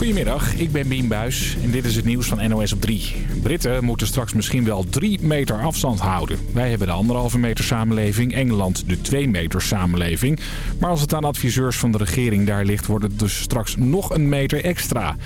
Goedemiddag, ik ben Bien Buis en dit is het nieuws van NOS op 3. Britten moeten straks misschien wel 3 meter afstand houden. Wij hebben de anderhalve meter samenleving, Engeland de 2 meter samenleving. Maar als het aan adviseurs van de regering daar ligt, wordt het dus straks nog een meter extra.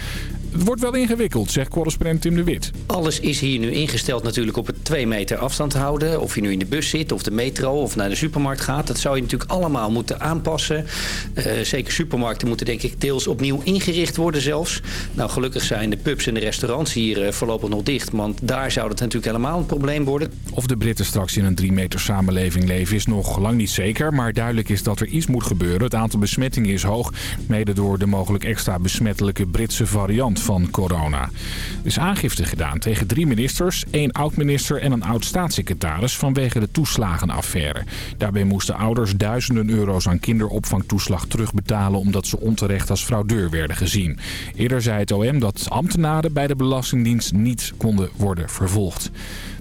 Het wordt wel ingewikkeld, zegt correspondent Tim de Wit. Alles is hier nu ingesteld natuurlijk op het 2 meter afstand houden. Of je nu in de bus zit, of de metro, of naar de supermarkt gaat. Dat zou je natuurlijk allemaal moeten aanpassen. Uh, zeker supermarkten moeten denk ik deels opnieuw ingericht worden zelfs. Nou, gelukkig zijn de pubs en de restaurants hier uh, voorlopig nog dicht. Want daar zou het natuurlijk helemaal een probleem worden. Of de Britten straks in een 3 meter samenleving leven is nog lang niet zeker. Maar duidelijk is dat er iets moet gebeuren. Het aantal besmettingen is hoog. Mede door de mogelijk extra besmettelijke Britse variant van corona. Er is aangifte gedaan tegen drie ministers, één oud-minister en een oud-staatssecretaris vanwege de toeslagenaffaire. Daarbij moesten ouders duizenden euro's aan kinderopvangtoeslag terugbetalen omdat ze onterecht als fraudeur werden gezien. Eerder zei het OM dat ambtenaren bij de Belastingdienst niet konden worden vervolgd.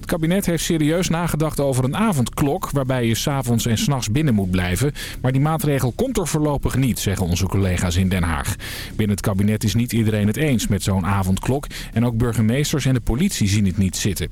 Het kabinet heeft serieus nagedacht over een avondklok... waarbij je s'avonds en s'nachts binnen moet blijven. Maar die maatregel komt er voorlopig niet, zeggen onze collega's in Den Haag. Binnen het kabinet is niet iedereen het eens met zo'n avondklok. En ook burgemeesters en de politie zien het niet zitten.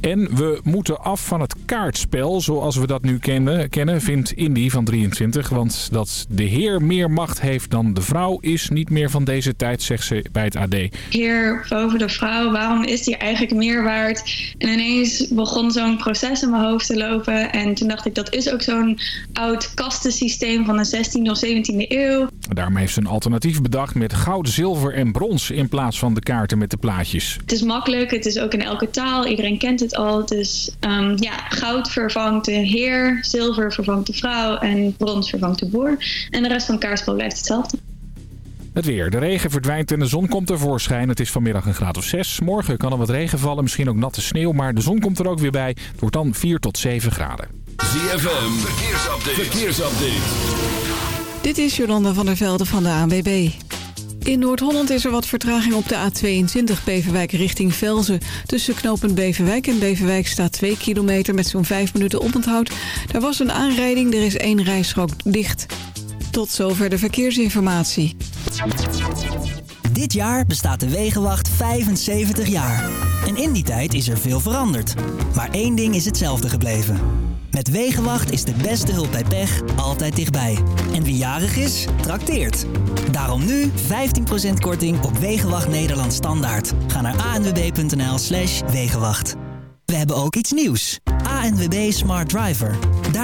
En we moeten af van het kaartspel zoals we dat nu kennen, kennen vindt Indy van 23. Want dat de heer meer macht heeft dan de vrouw is niet meer van deze tijd, zegt ze bij het AD. Heer boven de vrouw, waarom is die eigenlijk meer waard? En ineens begon zo'n proces in mijn hoofd te lopen. En toen dacht ik, dat is ook zo'n oud kastensysteem van de 16e of 17e eeuw. Daarom heeft ze een alternatief bedacht met goud, zilver en brons in plaats van de kaarten met de plaatjes. Het is makkelijk, het is ook in elke taal, iedereen kent het al. Dus um, ja, goud vervangt de heer, zilver vervangt de vrouw en brons vervangt de boer. En de rest van het kaartspel blijft hetzelfde. Het weer. De regen verdwijnt en de zon komt tevoorschijn. Het is vanmiddag een graad of 6. Morgen kan er wat regen vallen, misschien ook natte sneeuw. Maar de zon komt er ook weer bij. Het wordt dan 4 tot 7 graden. ZFM, verkeersupdate. verkeersupdate. Dit is Jolanda van der Velde van de ANWB. In Noord-Holland is er wat vertraging op de A22 Beverwijk richting Velzen. Tussen knooppunt Beverwijk en Beverwijk staat 2 kilometer met zo'n 5 minuten oponthoud. Daar was een aanrijding, er is één rijstrook dicht. Tot zover de verkeersinformatie. Dit jaar bestaat de Wegenwacht 75 jaar. En in die tijd is er veel veranderd. Maar één ding is hetzelfde gebleven. Met Wegenwacht is de beste hulp bij pech altijd dichtbij. En wie jarig is, trakteert. Daarom nu 15% korting op Wegenwacht Nederland Standaard. Ga naar anwb.nl slash Wegenwacht. We hebben ook iets nieuws. ANWB Smart Driver.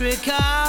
Was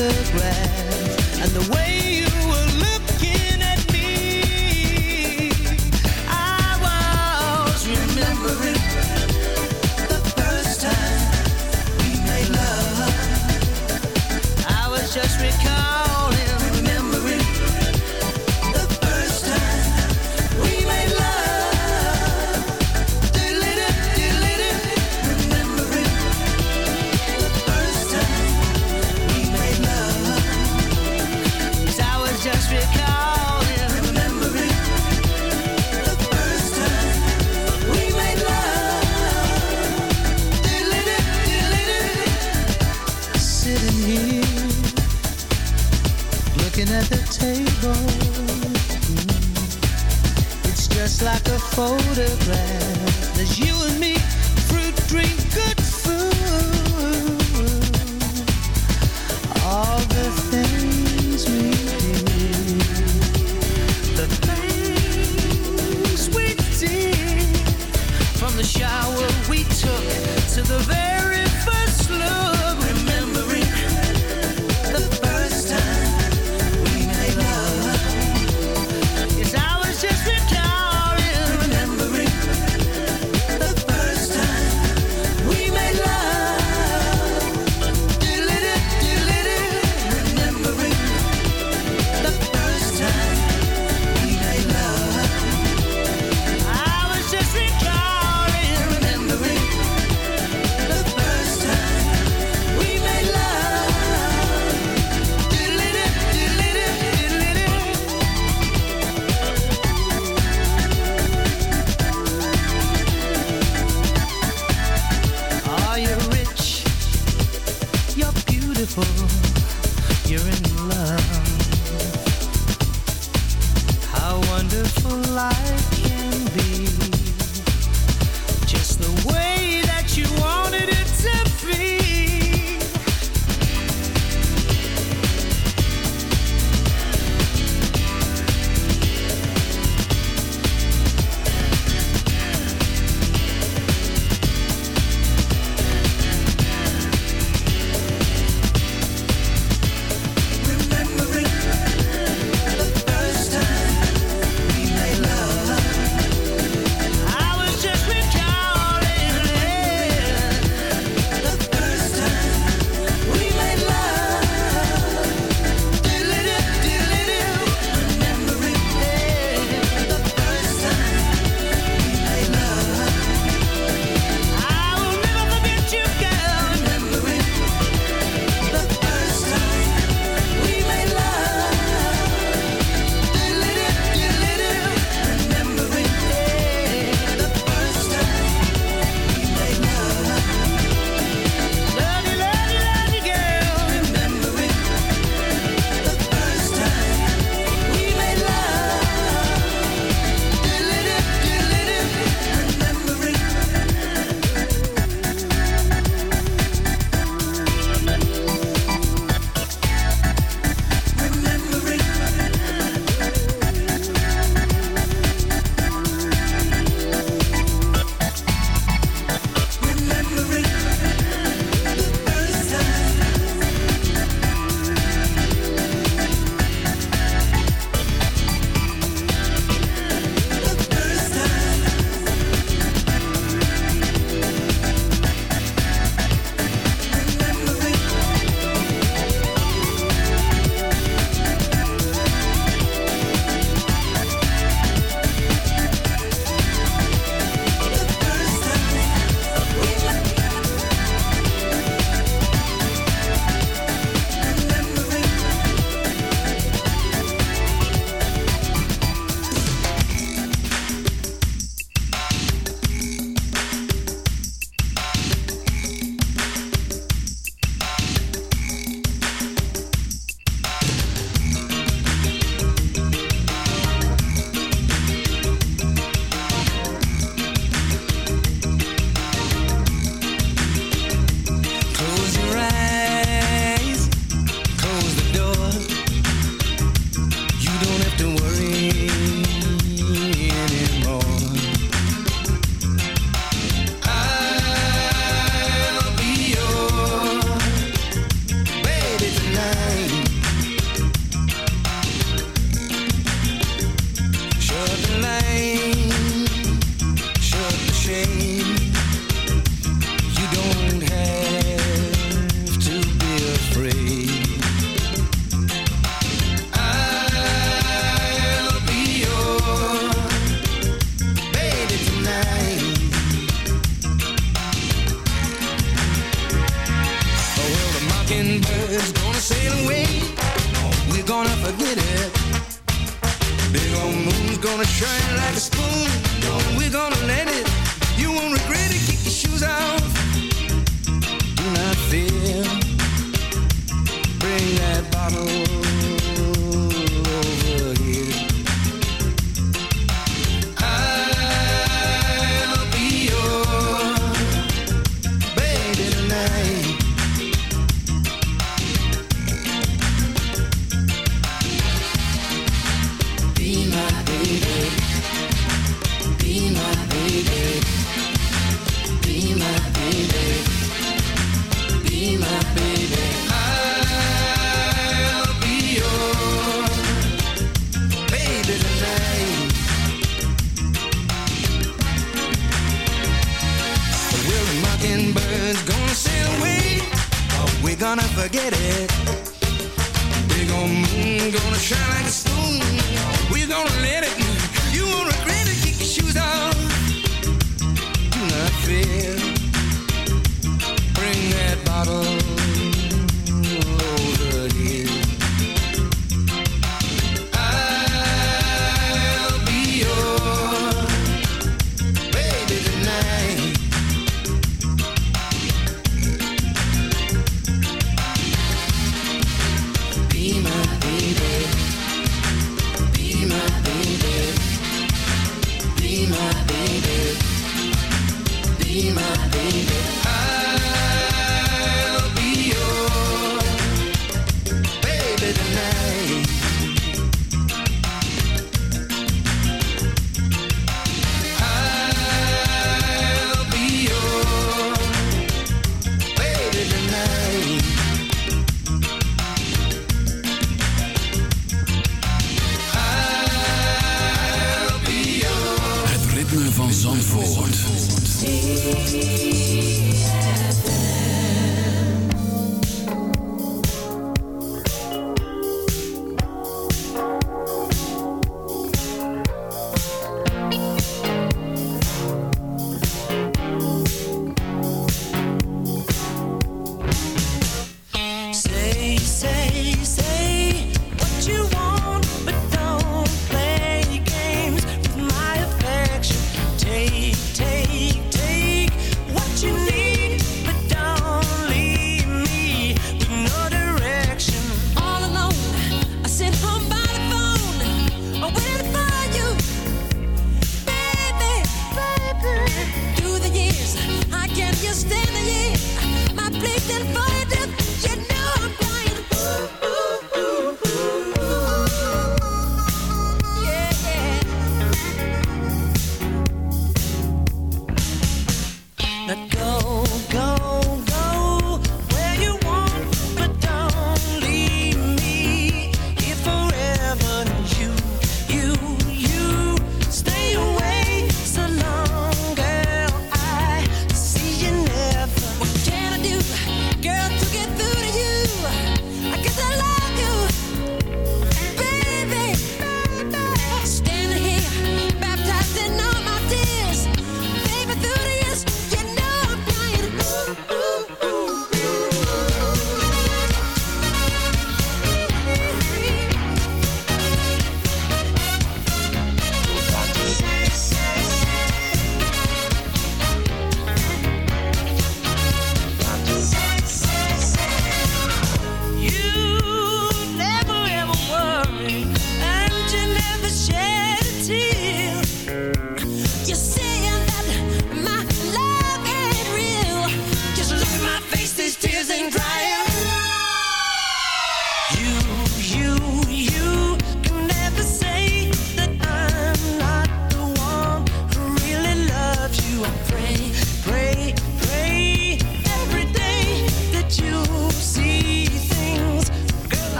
the photograph and the way beautiful.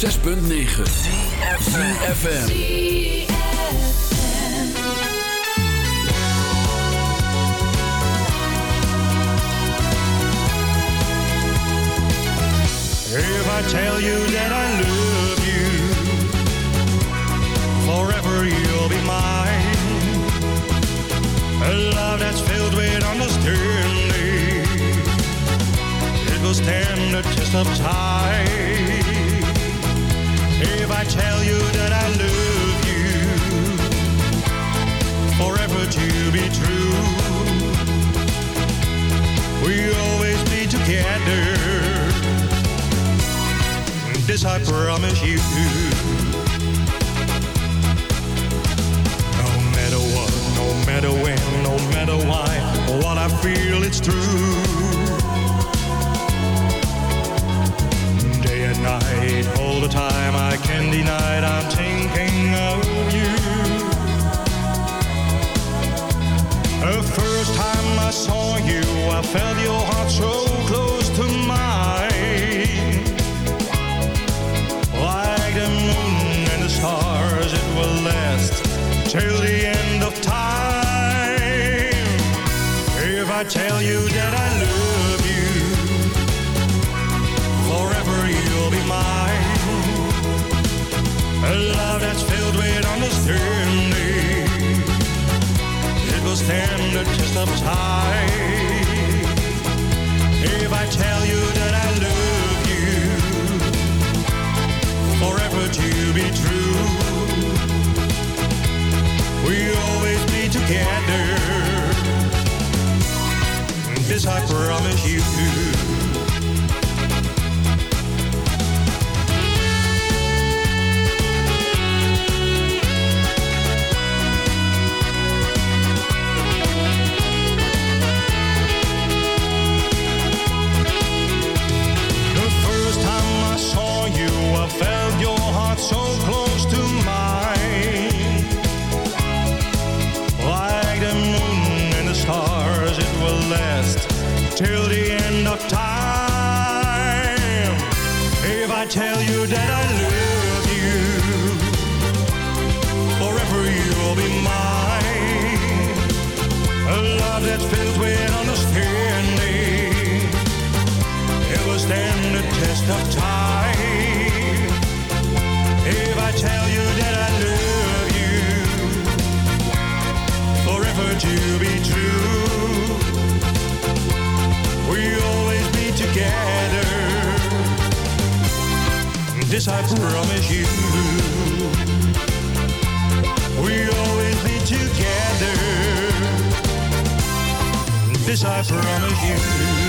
106.9 FM. If I tell you that I love you, forever you'll be mine. A love that's filled with understanding. It will stand the test of time. If I tell you that I love you, forever to be true. We'll always be together. This I promise you. No matter what, no matter when, no matter why, what I feel it's true. Day and night, oh, all the time, I can't deny it, I'm thinking of you. The first time I saw you, I felt your heart so close to mine. Like the moon and the stars, it will last till the end of time. If I tell you that I A love that's filled with understanding. It will stand the test of time. If I tell you that I love you, forever to be true. We'll always be together. This I promise you. Of time. If I tell you that I love you, forever to be true. We'll always be together. This I promise you. We'll always be together. This I promise you.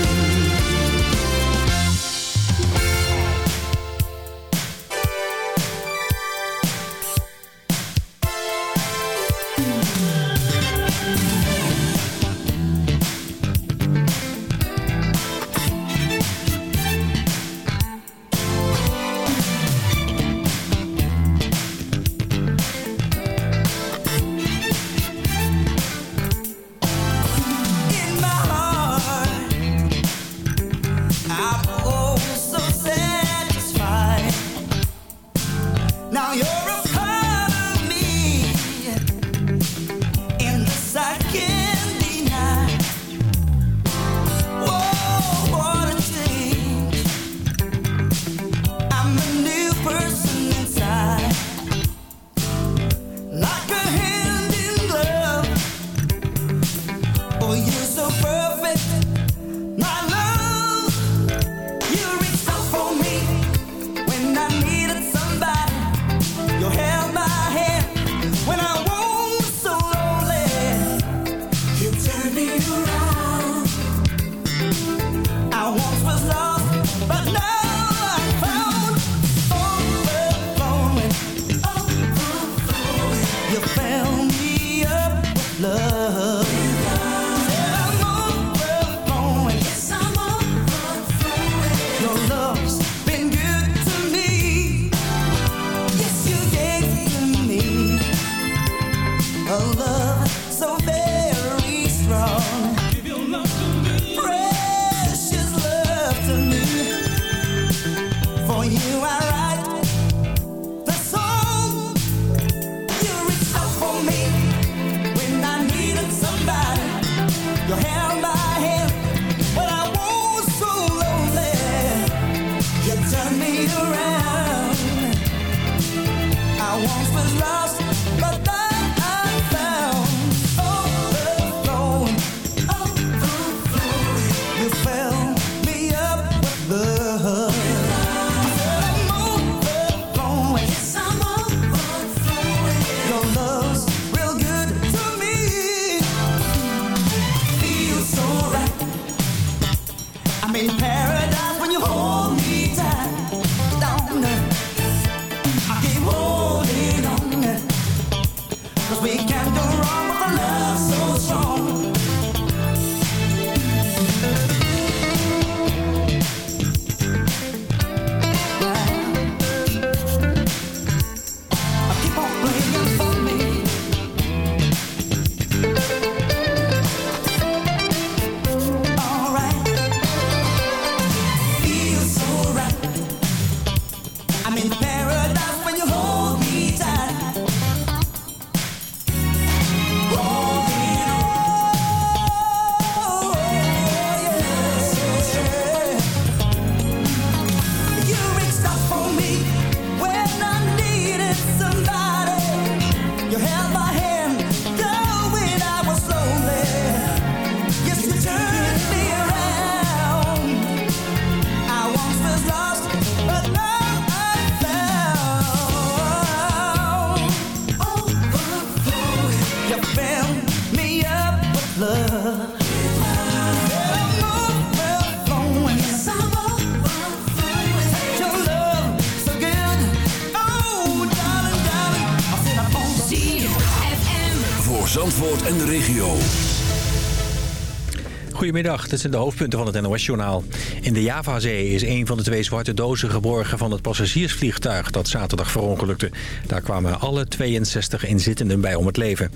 Dag. dit zijn de hoofdpunten van het NOS-journaal. In de Javazee is een van de twee zwarte dozen geborgen van het passagiersvliegtuig dat zaterdag verongelukte. Daar kwamen alle 62 inzittenden bij om het leven.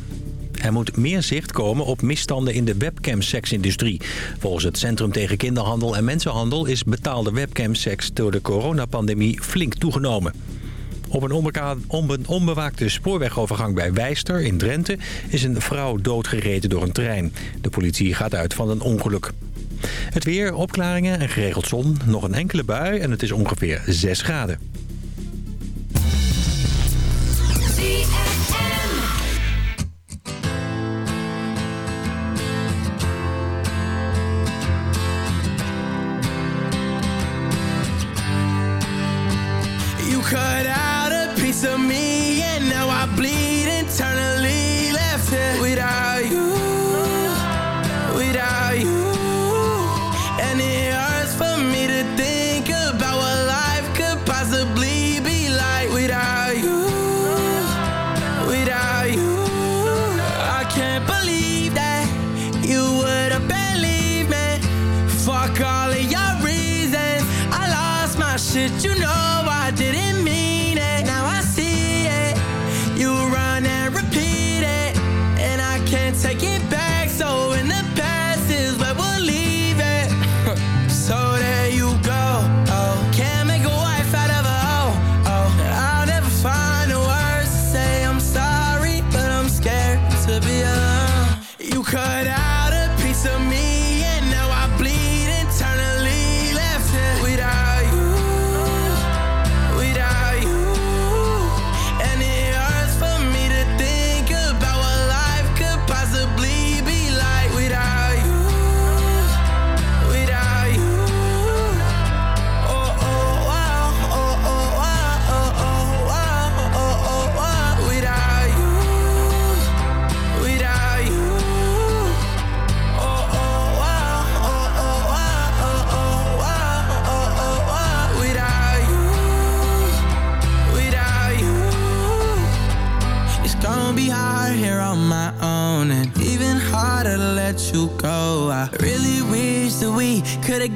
Er moet meer zicht komen op misstanden in de webcam-seksindustrie. Volgens het Centrum tegen Kinderhandel en Mensenhandel is betaalde webcam-seks door de coronapandemie flink toegenomen. Op een, onbewaakte spoorwegovergang bij Wijster in Drenthe... is een vrouw doodgereden door een trein. De politie gaat uit van een ongeluk. Het weer, opklaringen en geregeld zon. Nog een enkele bui en het is ongeveer 6 graden.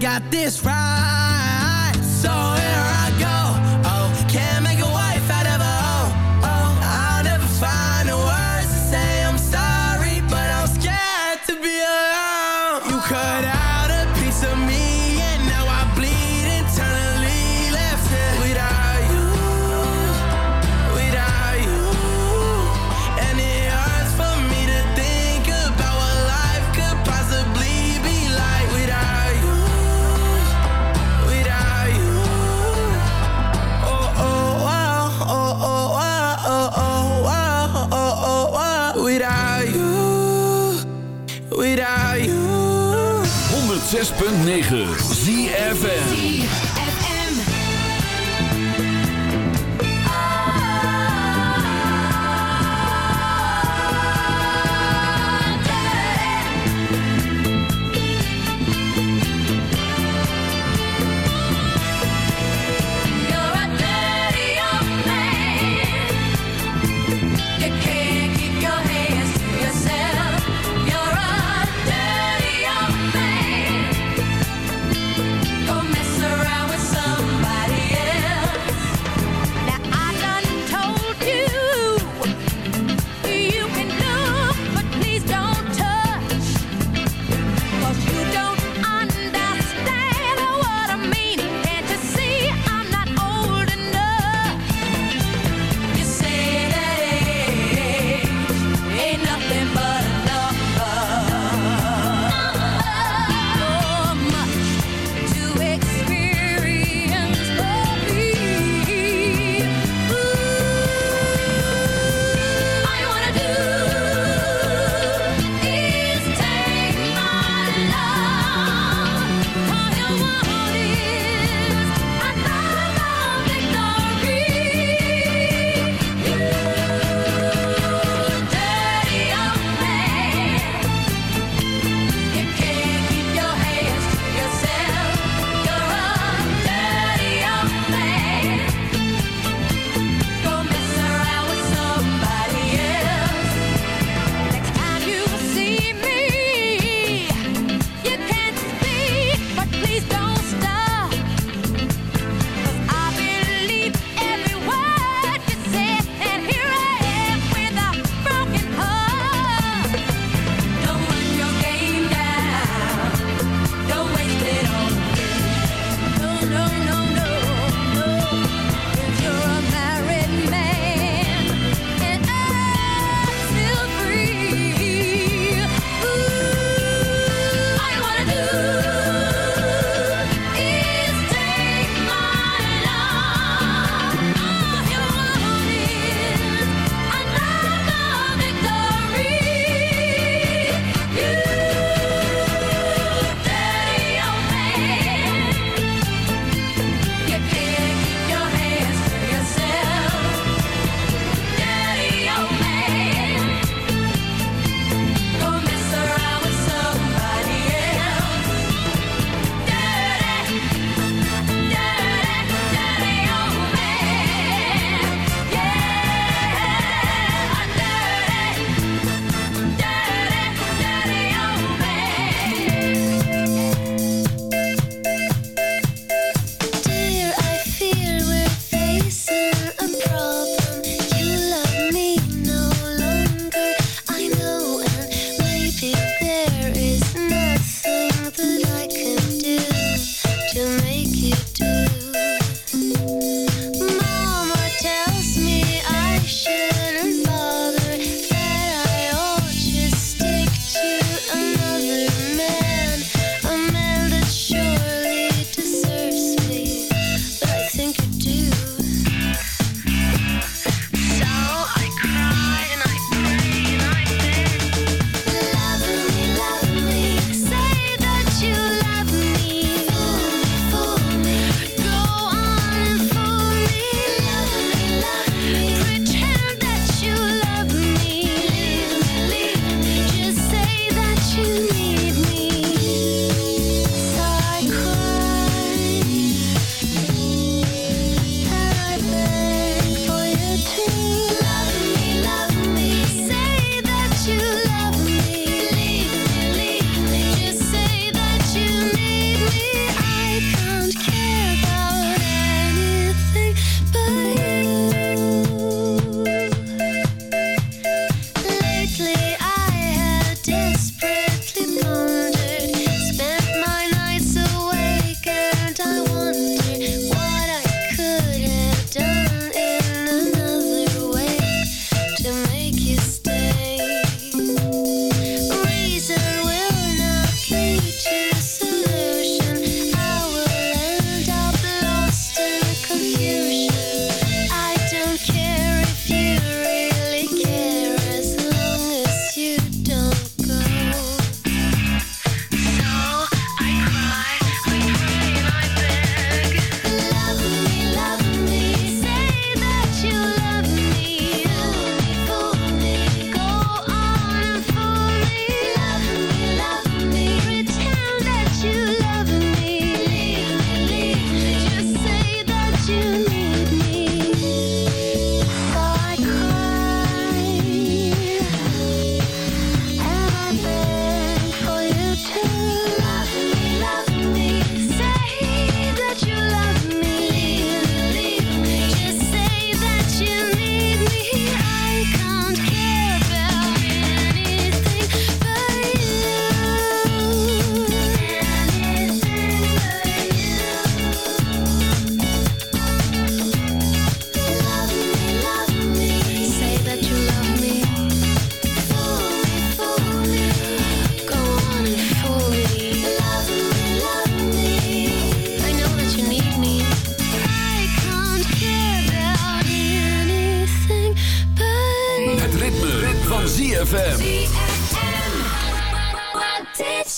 got this right.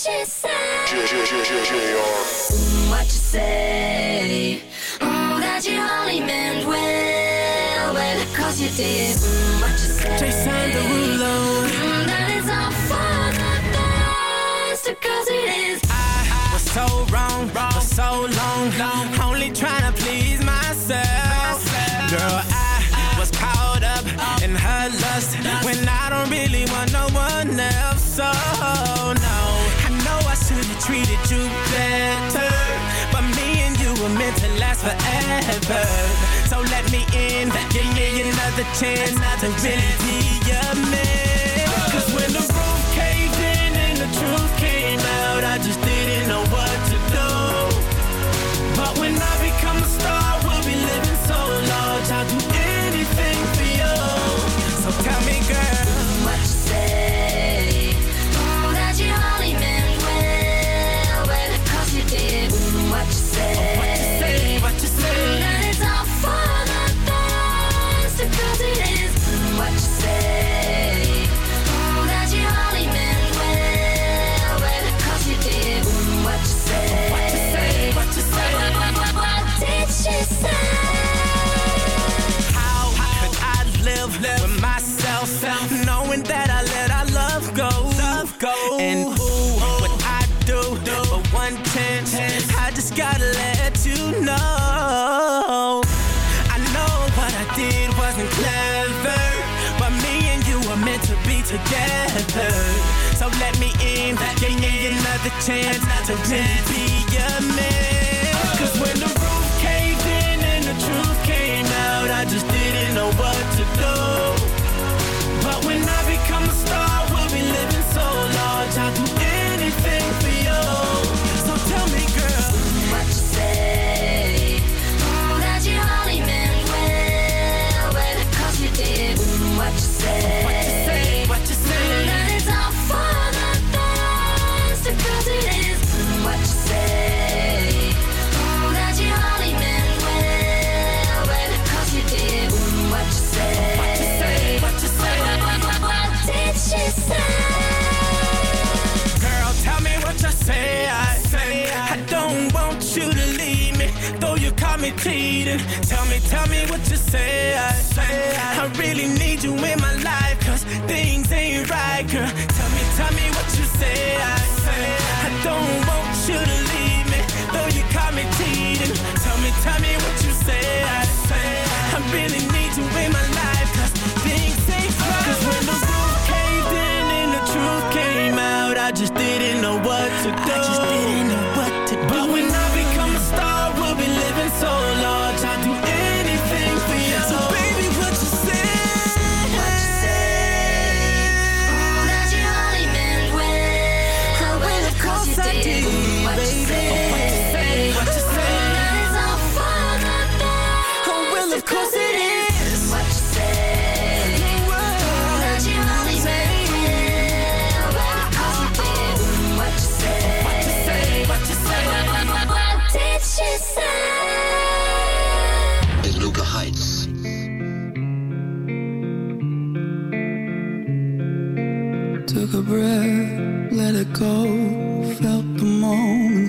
she say? What you say? Mm, that you only meant well, well, cause you did. Mm, what you say? Jason Derulo. Mm, that is all for the best, cause it is. I was so wrong, wrong for so long, long. Only trying to please myself. Girl, I, was caught up, in her lust when I don't really want no one else. So, no treated you better. But me and you were meant to last forever. So let me in, give me another chance another to really be your man. chance to repeat. Tell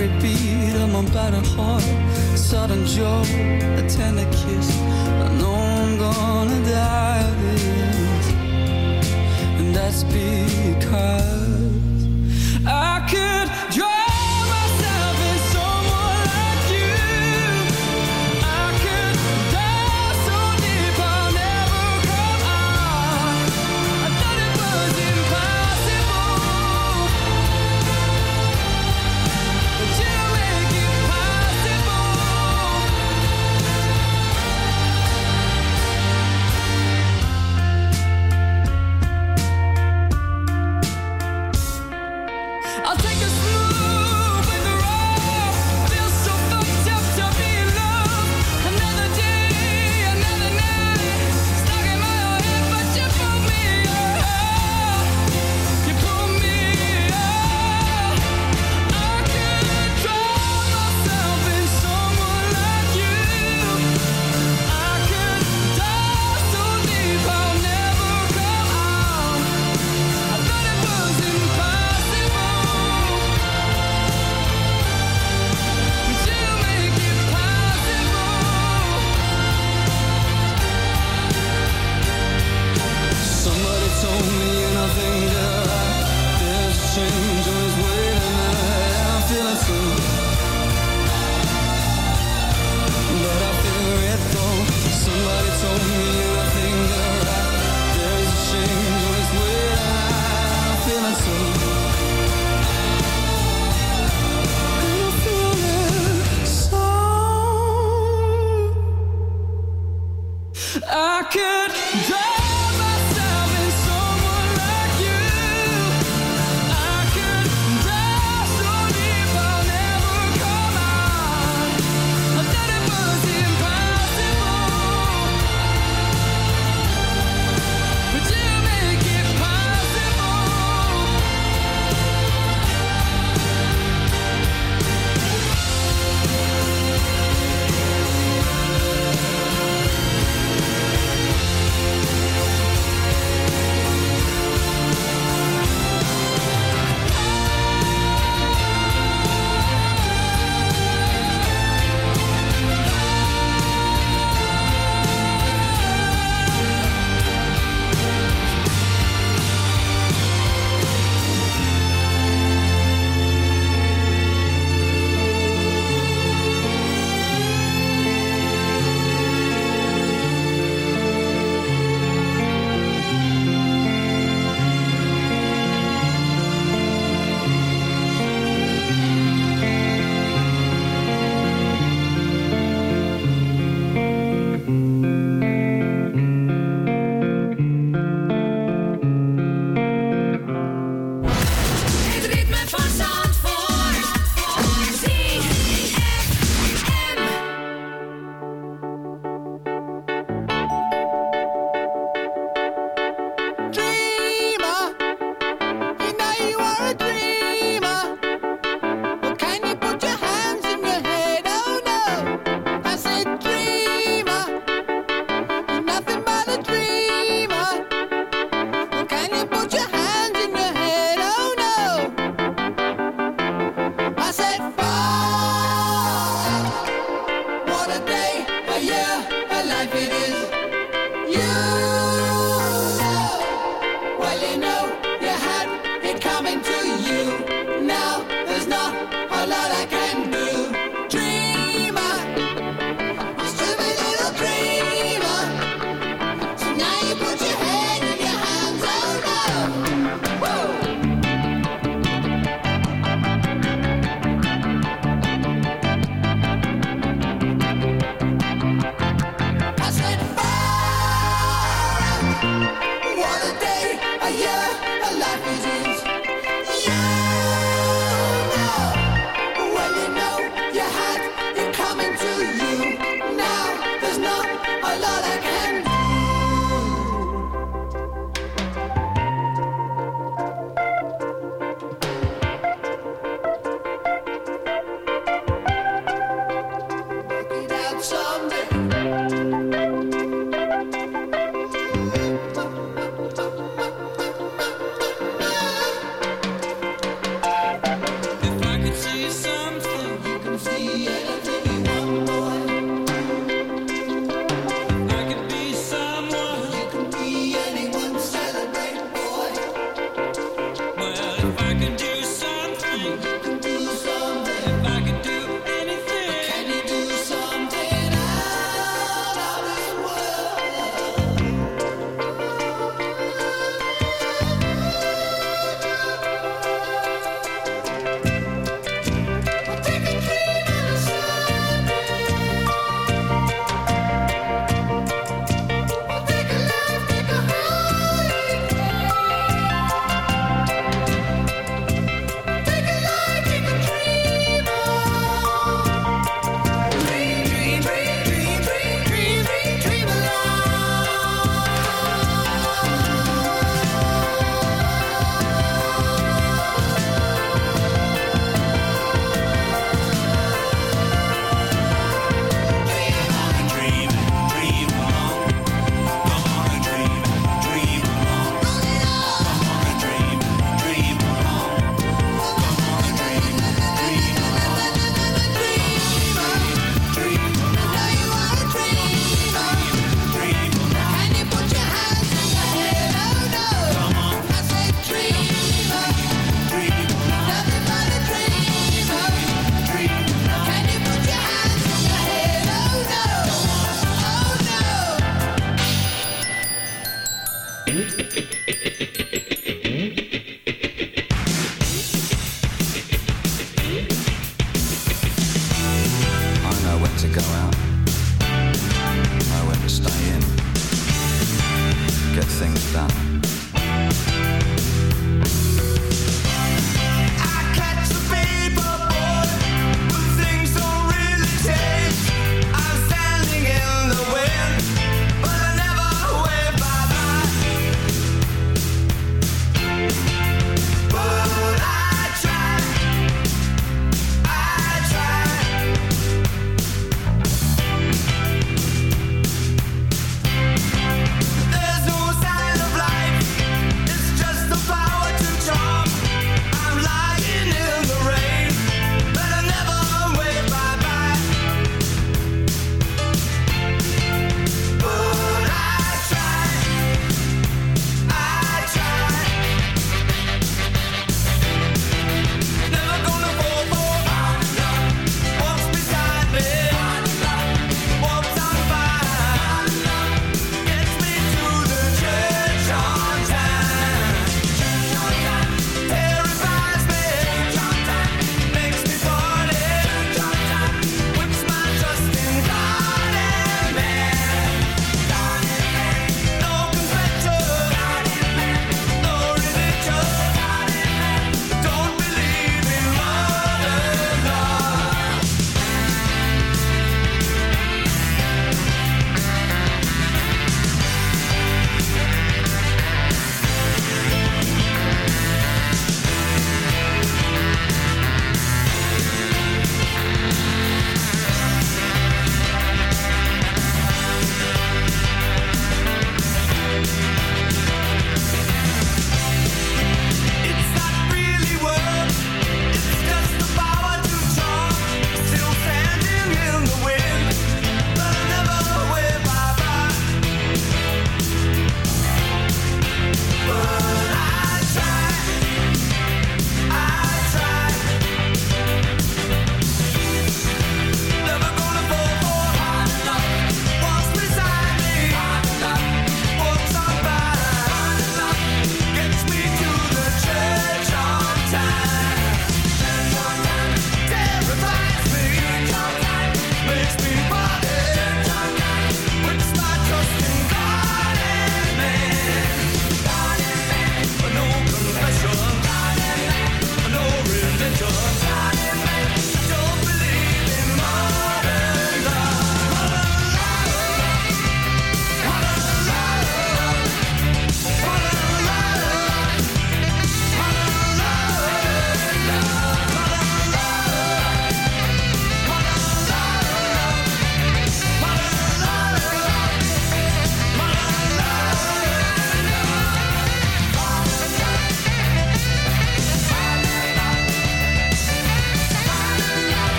every beat of my battered heart. a Sudden joy, a tender kiss. I know I'm gonna die this, and that's because.